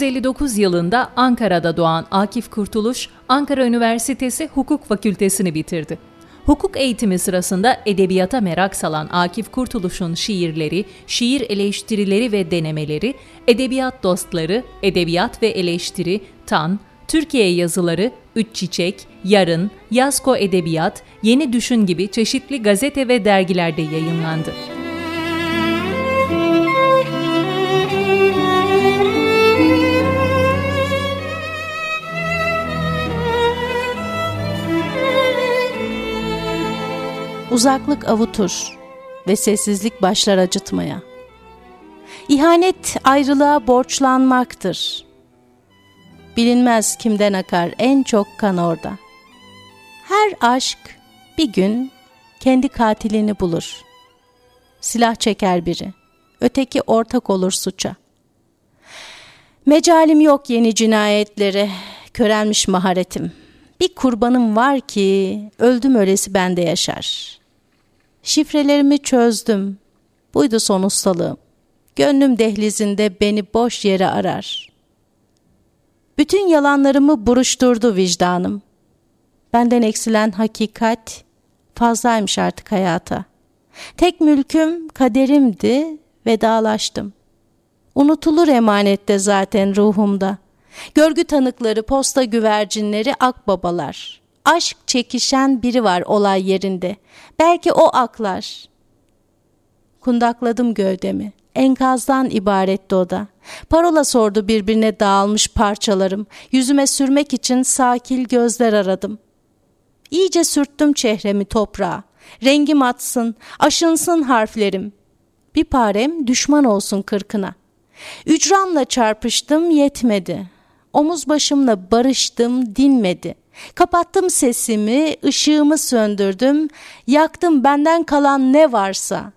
1959 yılında Ankara'da doğan Akif Kurtuluş, Ankara Üniversitesi Hukuk Fakültesini bitirdi. Hukuk eğitimi sırasında edebiyata merak salan Akif Kurtuluş'un şiirleri, şiir eleştirileri ve denemeleri, edebiyat dostları, edebiyat ve eleştiri, Tan, Türkiye yazıları, Üç Çiçek, Yarın, Yasko Edebiyat, Yeni Düşün gibi çeşitli gazete ve dergilerde yayınlandı. Uzaklık avutur ve sessizlik başlar acıtmaya. İhanet ayrılığa borçlanmaktır. Bilinmez kimden akar en çok kan orada. Her aşk bir gün kendi katilini bulur. Silah çeker biri, öteki ortak olur suça. Mecalim yok yeni cinayetlere, körelmiş maharetim. Bir kurbanım var ki öldüm ölesi bende yaşar. Şifrelerimi çözdüm. Buydu son ustalığım. Gönlüm dehlizinde beni boş yere arar. Bütün yalanlarımı buruşturdu vicdanım. Benden eksilen hakikat fazlaymış artık hayata. Tek mülküm kaderimdi, vedalaştım. Unutulur emanette zaten ruhumda. Görgü tanıkları, posta güvercinleri, akbabalar aşk çekişen biri var olay yerinde. Belki o aklar. Kundakladım gövdemi. Enkazdan ibaretti o da. Parola sordu birbirine dağılmış parçalarım. Yüzüme sürmek için sakil gözler aradım. İyice sürttüm çehremi toprağa. Rengim atsın, aşınsın harflerim. Bir parem düşman olsun kırkına. Ücranla çarpıştım yetmedi. Omuz başımla barıştım dinmedi.'' Kapattım sesimi, ışığımı söndürdüm, yaktım benden kalan ne varsa.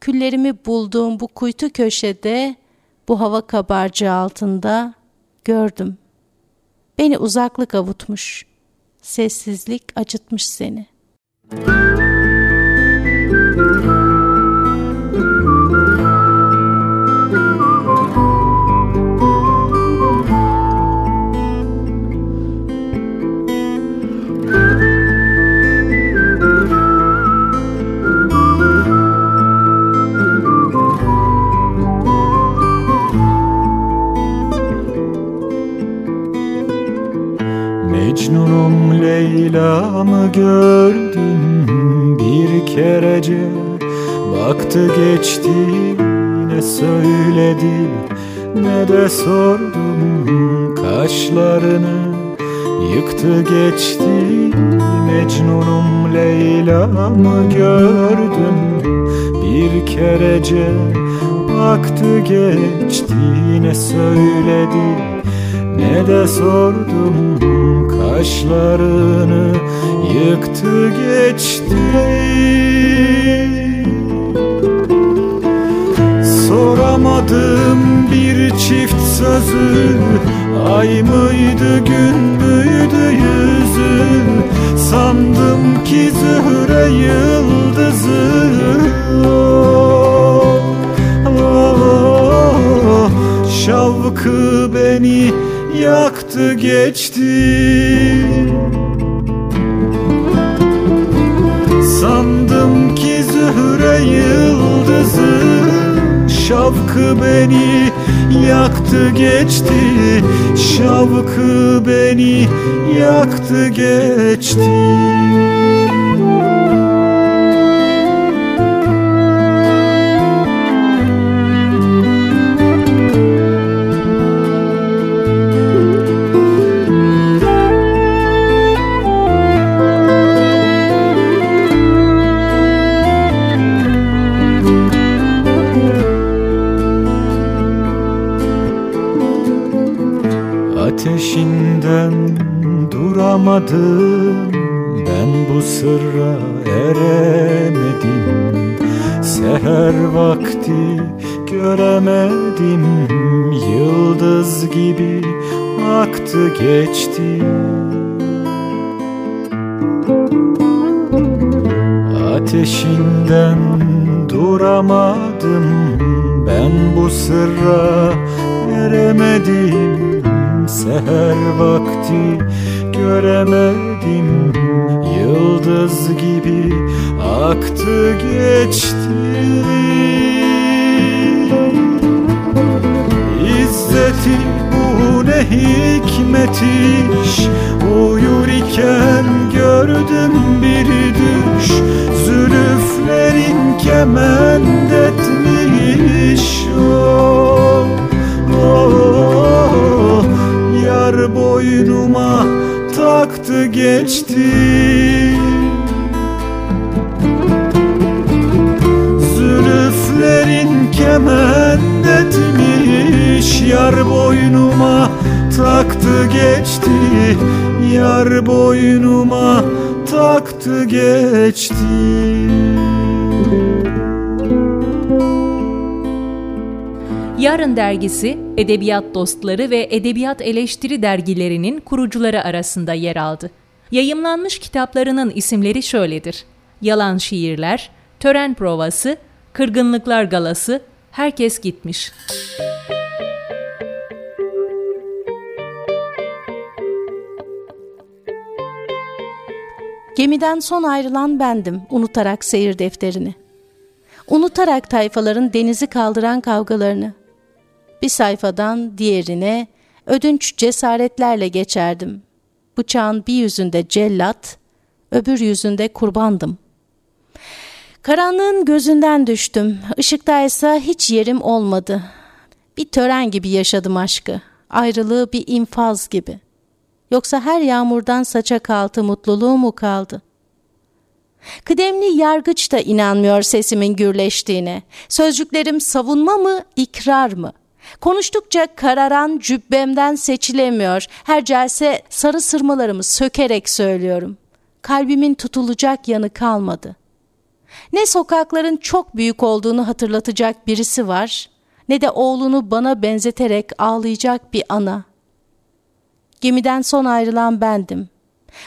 Küllerimi bulduğum bu kuytu köşede, bu hava kabarcığı altında gördüm. Beni uzaklık avutmuş, sessizlik acıtmış seni. Leyla'mı gördüm bir kerece. Baktı geçti ne söyledi ne de sordum kaşlarını. Yıktı geçti Mecnunum Leyla'mı gördüm bir kerece. Baktı geçti ne söyledi ne de sordum Kaşlarını yıktı geçti. Soramadım bir çift sözü Ay mıydı gün müydü yüzü? Sandım ki zühre yıldızı. Oh, oh, oh, Şavkı beni yaktı geçti. Sandım ki zühre yıldızı Şavkı beni yaktı geçti. Şavkı beni yaktı geçti duramadım Ben bu sırra eremedim. Seher vakti göremedim. Yıldız gibi aktı geçti. Ateşinden duramadım. Ben bu sırra eremedim. Seher vakti göremedim. Yıldız gibi aktı geçti. İzzeti bu ne hikmet iş Uyur iken gördüm bir düş. Zülüflerin kement etmiş oh, oh, oh, Yar boynuma taktı geçti. Zülüflerin kement etmiş Yar boynuma taktı geçti. Yar boynuma taktı geçti Yarın dergisi, Edebiyat Dostları ve Edebiyat Eleştiri dergilerinin kurucuları arasında yer aldı. Yayımlanmış kitaplarının isimleri şöyledir. Yalan Şiirler, Tören Provası, Kırgınlıklar Galası, Herkes Gitmiş. Gemiden son ayrılan bendim, unutarak seyir defterini. Unutarak tayfaların denizi kaldıran kavgalarını. Bir sayfadan diğerine ödünç cesaretlerle geçerdim. Bıçağın bir yüzünde cellat, öbür yüzünde kurbandım. Karanlığın gözünden düştüm. Işıktaysa hiç yerim olmadı. Bir tören gibi yaşadım aşkı. Ayrılığı bir infaz gibi. Yoksa her yağmurdan saça kaltı mutluluğu mu kaldı? Kıdemli yargıç da inanmıyor sesimin gürleştiğine. Sözcüklerim savunma mı, ikrar mı? Konuştukça kararan cübbemden seçilemiyor. Her celse sarı sırmalarımı sökerek söylüyorum. Kalbimin tutulacak yanı kalmadı. Ne sokakların çok büyük olduğunu hatırlatacak birisi var, ne de oğlunu bana benzeterek ağlayacak bir ana. Gemiden son ayrılan bendim.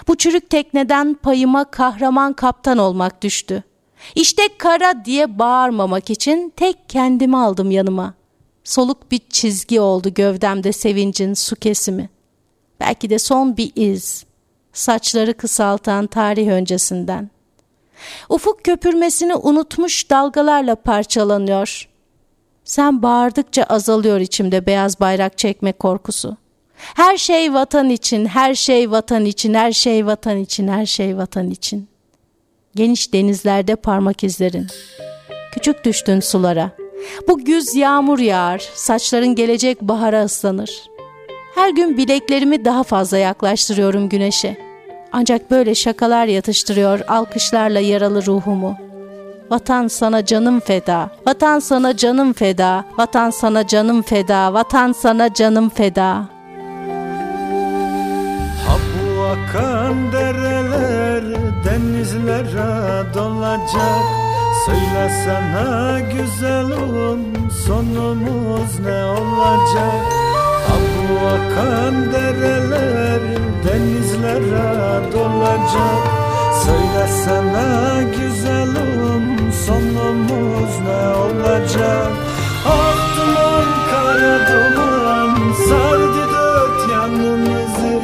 Bu çürük tekneden payıma kahraman kaptan olmak düştü. İşte kara diye bağırmamak için tek kendimi aldım yanıma. Soluk bir çizgi oldu gövdemde sevincin su kesimi. Belki de son bir iz. Saçları kısaltan tarih öncesinden. Ufuk köpürmesini unutmuş dalgalarla parçalanıyor. Sen bağırdıkça azalıyor içimde beyaz bayrak çekme korkusu. Her şey vatan için, her şey vatan için, her şey vatan için, her şey vatan için. Geniş denizlerde parmak izlerin. Küçük düştün sulara. Bu güz yağmur yağar, saçların gelecek bahara ıslanır. Her gün bileklerimi daha fazla yaklaştırıyorum güneşe. Ancak böyle şakalar yatıştırıyor alkışlarla yaralı ruhumu. Vatan sana canım feda, vatan sana canım feda, vatan sana canım feda, vatan sana canım feda. Ha bu akan dereler denizlere dolacak Söylesene güzelim sonumuz ne olacak? Bu akan dereler denizlere dolacak. Söylesene güzelim sonumuz ne olacak? Ah duman kara duman sardı dört yanımızı.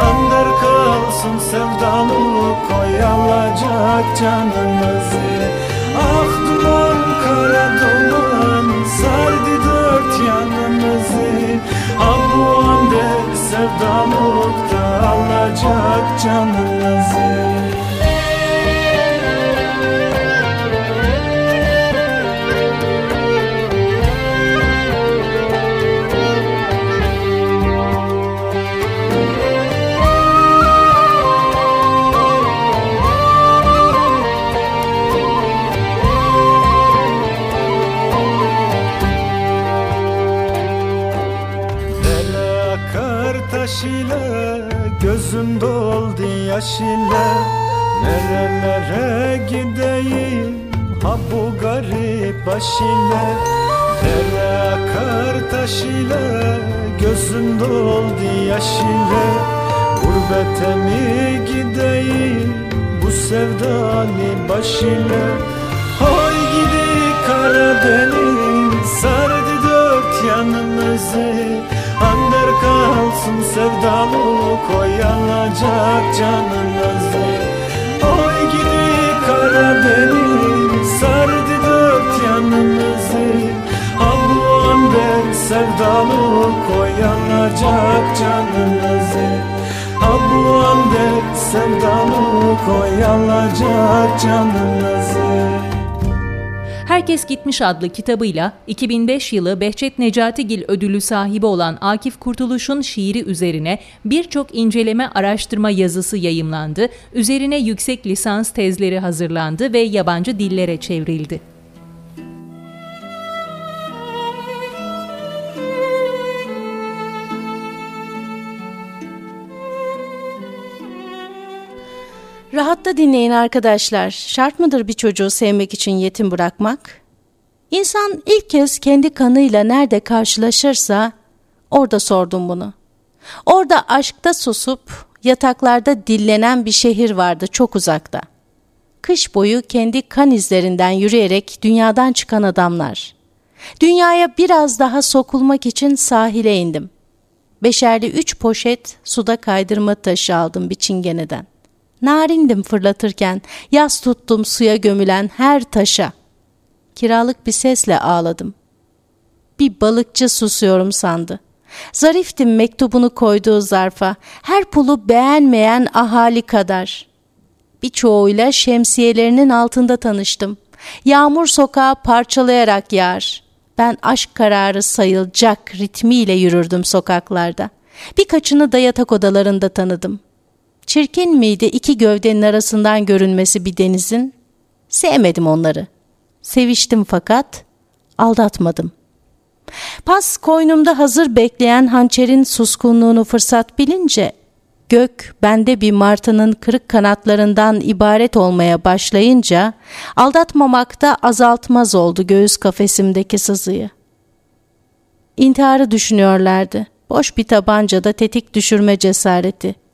Ander kalsın sevdalı koyalacak canımızı Ah Ah sevdalıkta alacak canımızı ile Gözüm doldu yaş ile Gurbete mi gideyim Bu sevdalı baş ile Hay gidi Karadeniz Sardı dört yanımızı. Ander kalsın sevdalı Koyanacak canımızı Koyanacak canımızı Abu Ander sevdalı Koyanacak canımızı Herkes Gitmiş adlı kitabıyla 2005 yılı Behçet Necatigil ödülü sahibi olan Akif Kurtuluş'un şiiri üzerine birçok inceleme araştırma yazısı yayımlandı, üzerine yüksek lisans tezleri hazırlandı ve yabancı dillere çevrildi. Rahatta dinleyin arkadaşlar. Şart mıdır bir çocuğu sevmek için yetim bırakmak? İnsan ilk kez kendi kanıyla nerede karşılaşırsa orada sordum bunu. Orada aşkta susup yataklarda dillenen bir şehir vardı çok uzakta. Kış boyu kendi kan izlerinden yürüyerek dünyadan çıkan adamlar. Dünyaya biraz daha sokulmak için sahile indim. Beşerli üç poşet suda kaydırma taşı aldım bir çingeneden. Narindim fırlatırken, yas tuttum suya gömülen her taşa. Kiralık bir sesle ağladım. Bir balıkçı susuyorum sandı. Zariftim mektubunu koyduğu zarfa, her pulu beğenmeyen ahali kadar. Birçoğuyla şemsiyelerinin altında tanıştım. Yağmur sokağı parçalayarak yağar. Ben aşk kararı sayılacak ritmiyle yürürdüm sokaklarda. Birkaçını da yatak odalarında tanıdım. Çirkin miydi iki gövdenin arasından görünmesi bir denizin? Sevmedim onları. Seviştim fakat aldatmadım. Pas koynumda hazır bekleyen hançerin suskunluğunu fırsat bilince gök bende bir martının kırık kanatlarından ibaret olmaya başlayınca aldatmamakta azaltmaz oldu göğüs kafesimdeki sızıyı. İntiharı düşünüyorlardı. Boş bir tabancada tetik düşürme cesareti.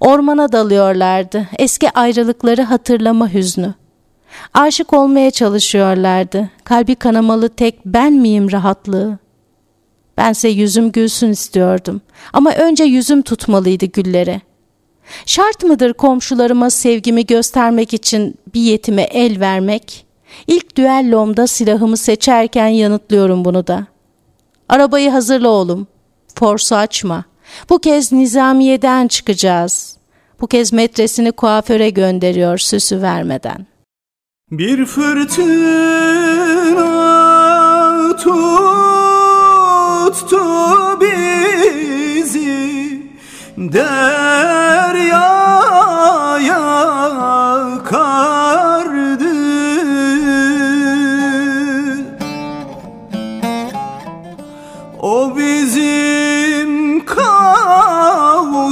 Ormana dalıyorlardı. Eski ayrılıkları hatırlama hüznü. Aşık olmaya çalışıyorlardı. Kalbi kanamalı tek ben miyim rahatlığı? Bense yüzüm gülsün istiyordum. Ama önce yüzüm tutmalıydı güllere. Şart mıdır komşularıma sevgimi göstermek için bir yetime el vermek? İlk düellomda silahımı seçerken yanıtlıyorum bunu da. Arabayı hazırla oğlum. Forsu açma. Bu kez nizamiyeden çıkacağız. Bu kez metresini kuaföre gönderiyor süsü vermeden. Bir fırtına tuttu bizi deryaya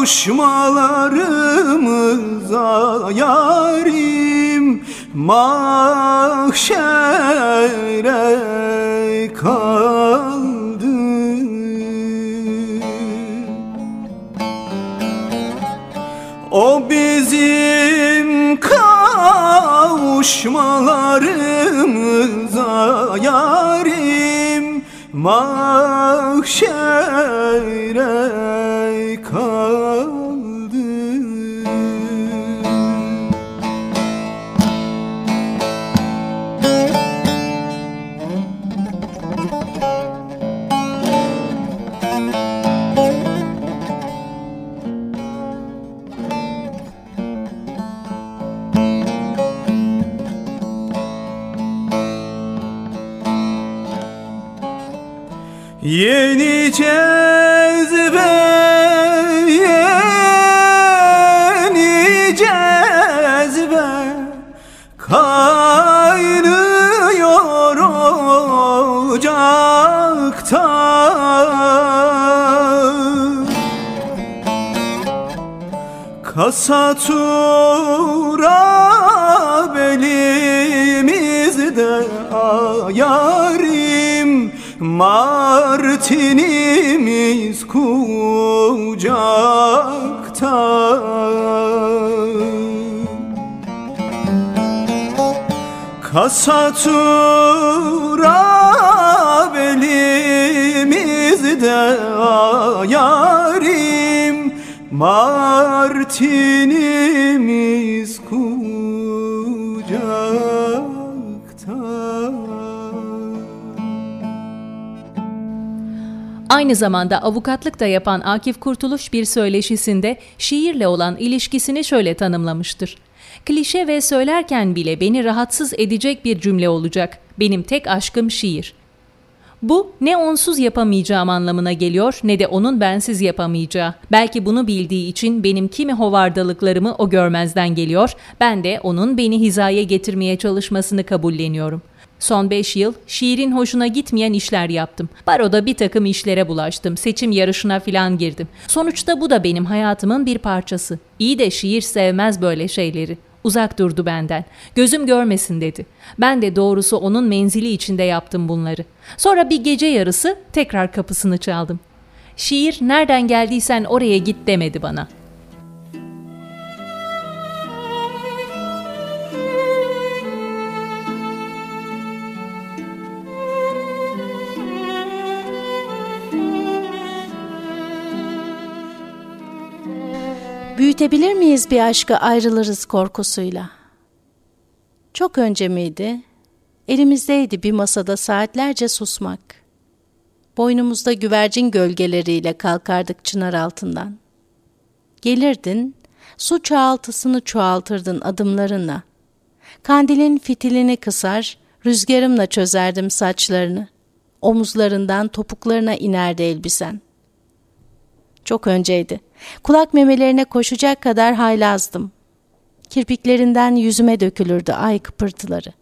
kavuşmalarımıza yarim mahşere kaldı. O bizim kavuşmalarımıza yarim mahşere kaldı Kasatura belimizde ayarim Martinimiz kucakta. Kasatura Martinimiz kucakta Aynı zamanda avukatlık da yapan Akif Kurtuluş bir söyleşisinde şiirle olan ilişkisini şöyle tanımlamıştır. Klişe ve söylerken bile beni rahatsız edecek bir cümle olacak. Benim tek aşkım şiir. Bu ne onsuz yapamayacağım anlamına geliyor ne de onun bensiz yapamayacağı. Belki bunu bildiği için benim kimi hovardalıklarımı o görmezden geliyor. Ben de onun beni hizaya getirmeye çalışmasını kabulleniyorum. Son 5 yıl şiirin hoşuna gitmeyen işler yaptım. Baroda bir takım işlere bulaştım. Seçim yarışına filan girdim. Sonuçta bu da benim hayatımın bir parçası. İyi de şiir sevmez böyle şeyleri. Uzak durdu benden. Gözüm görmesin dedi. Ben de doğrusu onun menzili içinde yaptım bunları. Sonra bir gece yarısı tekrar kapısını çaldım. Şiir nereden geldiysen oraya git demedi bana. Büyütebilir miyiz bir aşkı ayrılırız korkusuyla? Çok önce miydi? Elimizdeydi bir masada saatlerce susmak. Boynumuzda güvercin gölgeleriyle kalkardık çınar altından. Gelirdin, su çoğaltısını çoğaltırdın adımlarınla. Kandilin fitilini kısar, rüzgarımla çözerdim saçlarını. Omuzlarından topuklarına inerdi elbisen. Çok önceydi. Kulak memelerine koşacak kadar haylazdım. Kirpiklerinden yüzüme dökülürdü ay kıpırtıları.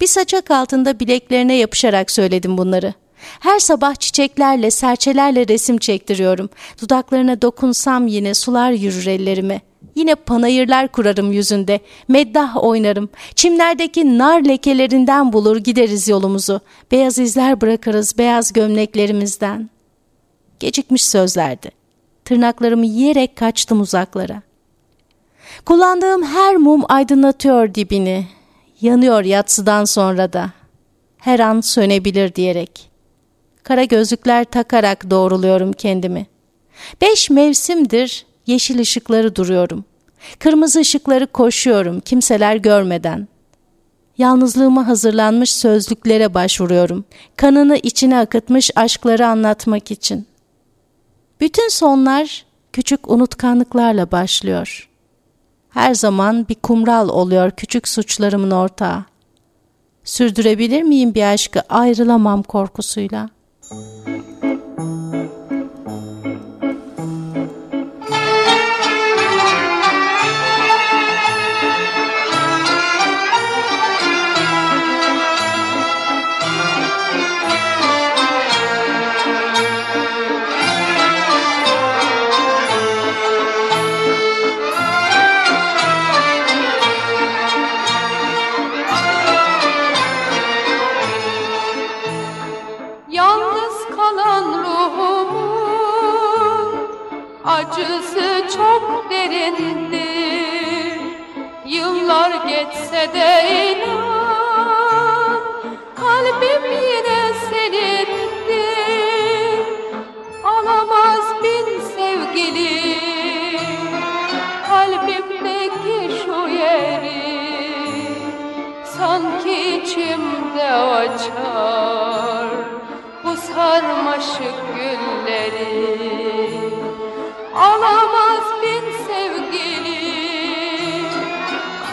Bir saçak altında bileklerine yapışarak söyledim bunları. Her sabah çiçeklerle, serçelerle resim çektiriyorum. Dudaklarına dokunsam yine sular yürür ellerime. Yine panayırlar kurarım yüzünde. Meddah oynarım. Çimlerdeki nar lekelerinden bulur gideriz yolumuzu. Beyaz izler bırakırız beyaz gömleklerimizden. Gecikmiş sözlerdi. Tırnaklarımı yiyerek kaçtım uzaklara. Kullandığım her mum aydınlatıyor dibini. Yanıyor yatsıdan sonra da. Her an sönebilir diyerek. Kara gözlükler takarak doğruluyorum kendimi. Beş mevsimdir yeşil ışıkları duruyorum. Kırmızı ışıkları koşuyorum kimseler görmeden. Yalnızlığıma hazırlanmış sözlüklere başvuruyorum. Kanını içine akıtmış aşkları anlatmak için. Bütün sonlar küçük unutkanlıklarla başlıyor. Her zaman bir kumral oluyor küçük suçlarımın ortağı. Sürdürebilir miyim bir aşkı ayrılamam korkusuyla?''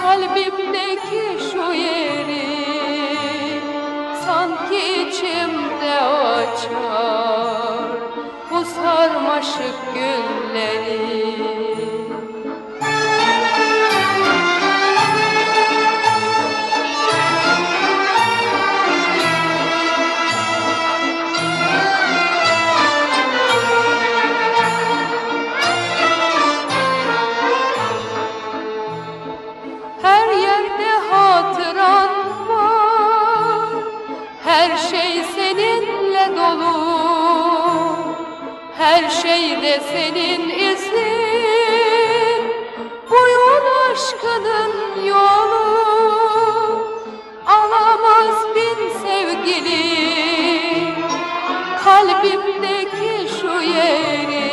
Kalbimdeki şu yeri Sanki içimde açar. Bu sarmaşık gülleri Her şeyde senin izin Buyur aşkının yolu. Alamaz bin sevgili. Kalbimdeki şu yeri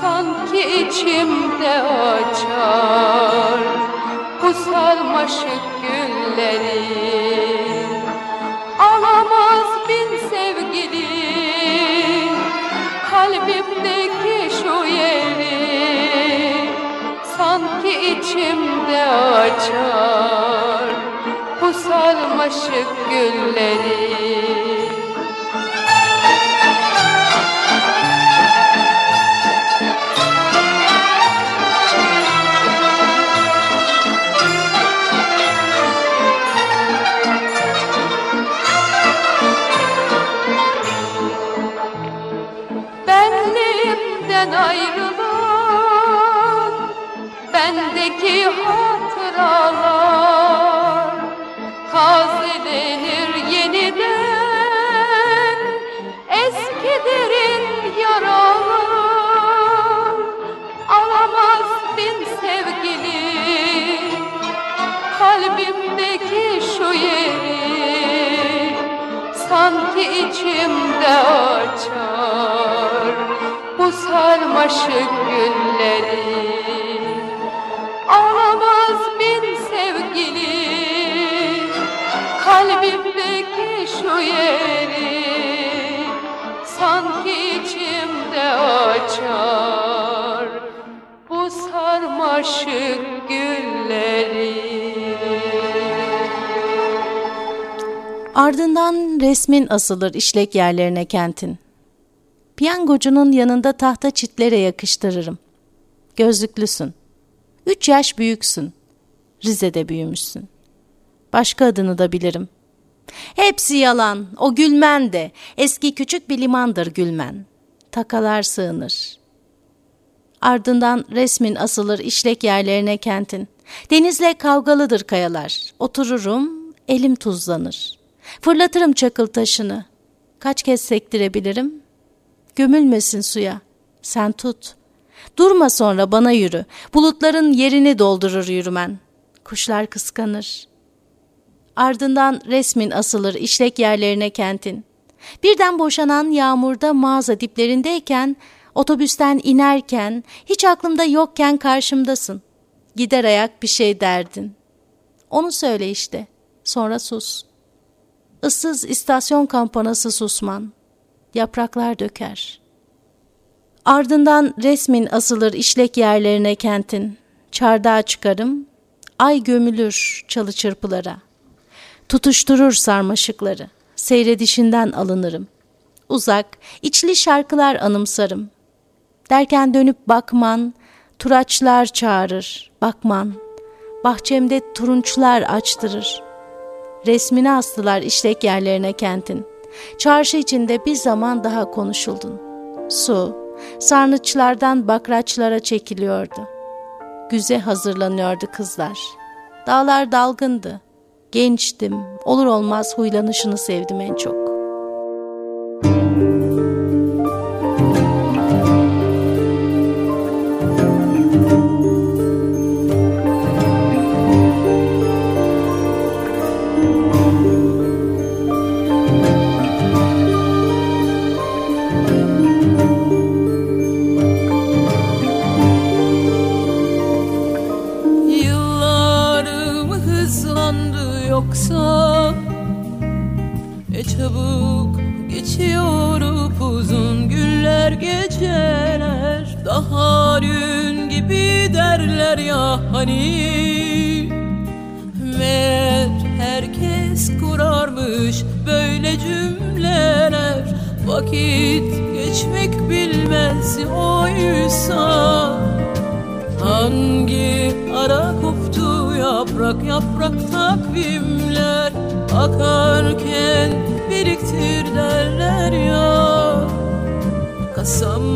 Sanki içimde açar. Bu sarmaşık gülleri içimde açar. Bu sarmaşık gülleri Bendeki hatıralar Tazelenir yeniden. Eski derin yaralar Alamaz bin sevgili. Kalbimdeki şu yeri Sanki içimde açar Bu sarmaşık gülleri yeri Sanki içimde açar Bu sarmaşık gülleri Ardından resmin asılır işlek yerlerine kentin. Piyangocunun yanında tahta çitlere yakıştırırım. Gözlüklüsün. Üç yaş büyüksün. Rize'de büyümüşsün. Başka adını da bilirim. Hepsi yalan. O Gülmen de. Eski küçük bir limandır Gülmen. Takalar sığınır. Ardından resmin asılır işlek yerlerine kentin. Denizle kavgalıdır kayalar. Otururum, elim tuzlanır. Fırlatırım çakıl taşını. Kaç kez sektirebilirim? Gömülmesin suya. Sen tut. Durma sonra bana yürü. Bulutların yerini doldurur yürümen. Kuşlar kıskanır. Ardından resmin asılır işlek yerlerine kentin. Birden boşanan yağmurda mağaza diplerindeyken, otobüsten inerken, hiç aklımda yokken karşımdasın. Gider ayak bir şey derdin. Onu söyle işte. Sonra sus. Issız istasyon kampanası susman. Yapraklar döker. Ardından resmin asılır işlek yerlerine kentin. Çardağa çıkarım. Ay gömülür çalı çırpılara. Tutuşturur sarmaşıkları. Seyredişinden alınırım. Uzak, içli şarkılar anımsarım. Derken dönüp bakman, turaçlar çağırır, bakman. Bahçemde turunçlar açtırır. Resmini astılar işlek yerlerine kentin. Çarşı içinde bir zaman daha konuşuldun. Su, sarnıçlardan bakraçlara çekiliyordu. Güze hazırlanıyordu kızlar. Dağlar dalgındı. Gençtim, olur olmaz huylanışını sevdim en çok.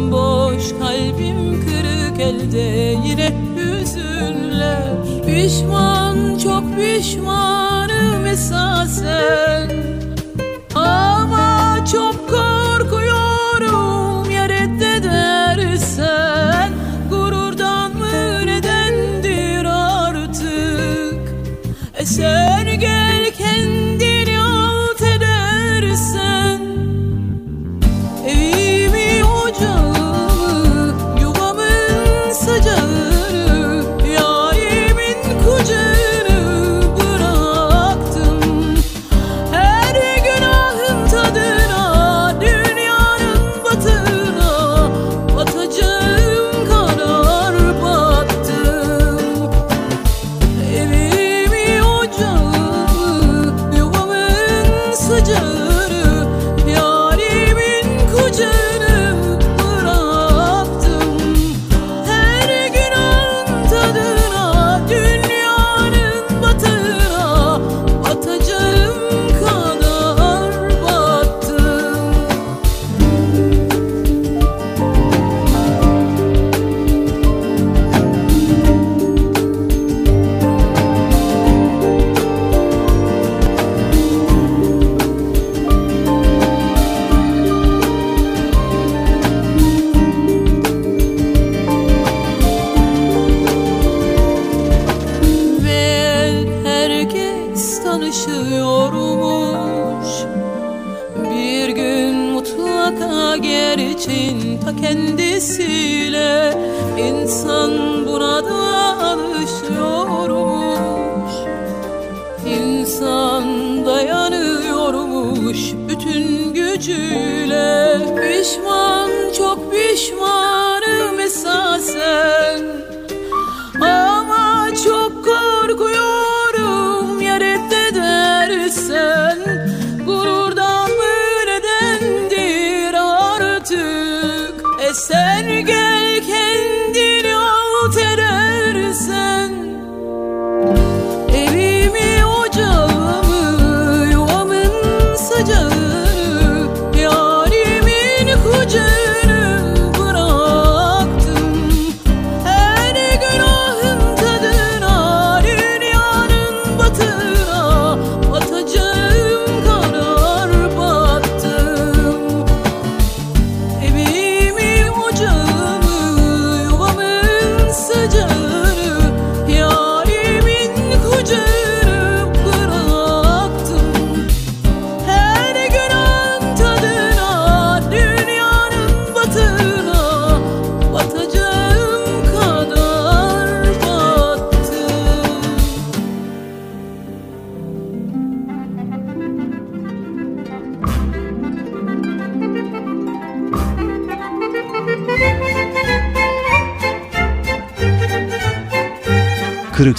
Kasam boş kalbim kırık elde yine hüzünler. Pişman çok pişmanım esasen. Ama çok do. düşman